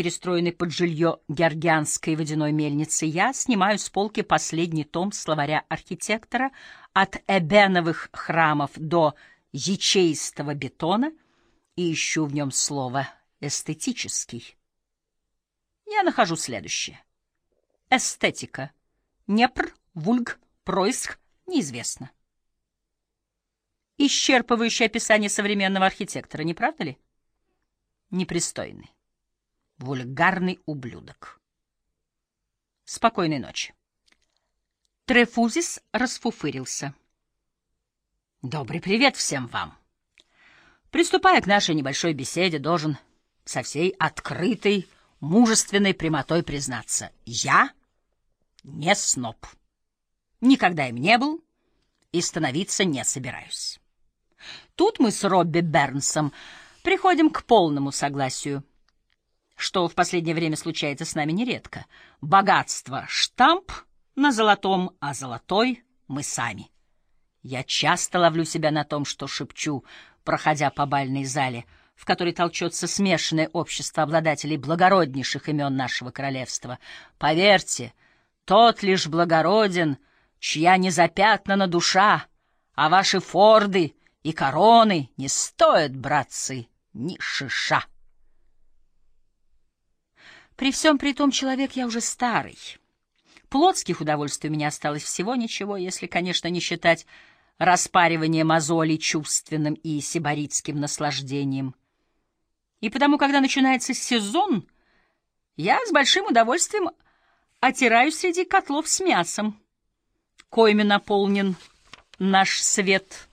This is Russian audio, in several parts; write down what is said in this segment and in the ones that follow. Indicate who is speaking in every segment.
Speaker 1: перестроенный под жилье Георгианской водяной мельницы, я снимаю с полки последний том словаря архитектора от эбеновых храмов до ячеистого бетона и ищу в нем слово «эстетический». Я нахожу следующее. Эстетика. Непр, вульг, пройск, неизвестно. Исчерпывающее описание современного архитектора, не правда ли? Непристойный. Вульгарный ублюдок. Спокойной ночи. Трефузис расфуфырился. Добрый привет всем вам. Приступая к нашей небольшой беседе, должен со всей открытой, мужественной прямотой признаться. Я не сноб. Никогда им не был и становиться не собираюсь. Тут мы с Робби Бернсом приходим к полному согласию, что в последнее время случается с нами нередко. Богатство — штамп на золотом, а золотой — мы сами. Я часто ловлю себя на том, что шепчу, проходя по бальной зале, в которой толчется смешанное общество обладателей благороднейших имен нашего королевства. Поверьте, тот лишь благороден, чья незапятнана душа, а ваши форды и короны не стоят, братцы, ни шиша. При всем при том, человек я уже старый. Плотских удовольствий у меня осталось всего ничего, если, конечно, не считать распаривание мозолей чувственным и сибаритским наслаждением. И потому, когда начинается сезон, я с большим удовольствием отираюсь среди котлов с мясом, коими наполнен наш свет.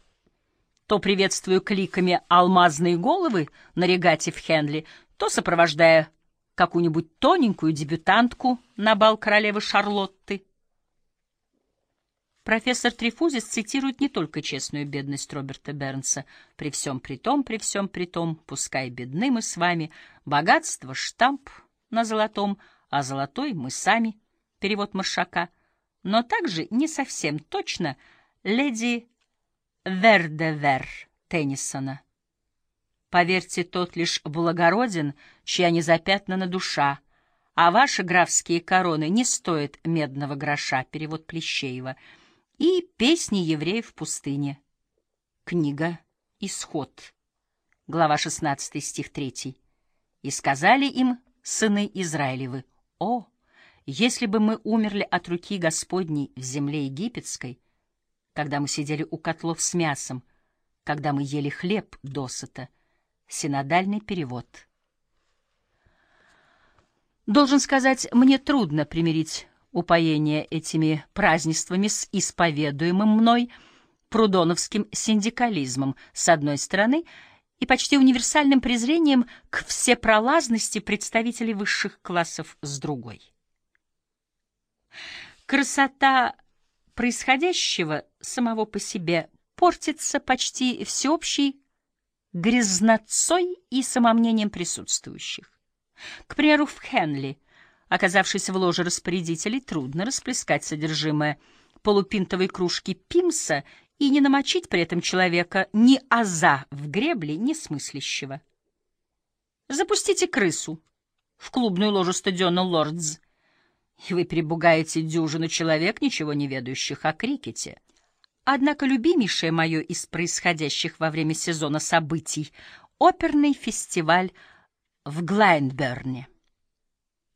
Speaker 1: То приветствую кликами алмазные головы на регате в Хенли, то сопровождая какую-нибудь тоненькую дебютантку на бал королевы Шарлотты. Профессор Трифузис цитирует не только честную бедность Роберта Бернса. «При всем при том, при всем при том, пускай бедны мы с вами, богатство — штамп на золотом, а золотой — мы сами» — перевод Маршака, но также не совсем точно леди Вердевер Теннисона. Поверьте, тот лишь благороден, чья незапятнана душа, а ваши графские короны не стоят медного гроша, перевод Плещеева — и «Песни евреев в пустыне». Книга «Исход», глава 16, стих 3. «И сказали им сыны Израилевы, «О, если бы мы умерли от руки Господней в земле египетской, когда мы сидели у котлов с мясом, когда мы ели хлеб досыта». Синодальный перевод. Должен сказать, мне трудно примирить упоение этими празднествами с исповедуемым мной прудоновским синдикализмом с одной стороны и почти универсальным презрением к всепролазности представителей высших классов с другой. Красота происходящего самого по себе портится почти всеобщей грязнотцой и самомнением присутствующих. К примеру, в Хенли – Оказавшись в ложе распорядителей, трудно расплескать содержимое полупинтовой кружки пимса и не намочить при этом человека ни аза в гребле, ни смыслящего. Запустите крысу в клубную ложу стадиона «Лордс», и вы перебугаете дюжину человек, ничего не ведающих о крикете. Однако любимейшее мое из происходящих во время сезона событий — оперный фестиваль в Глайнберне.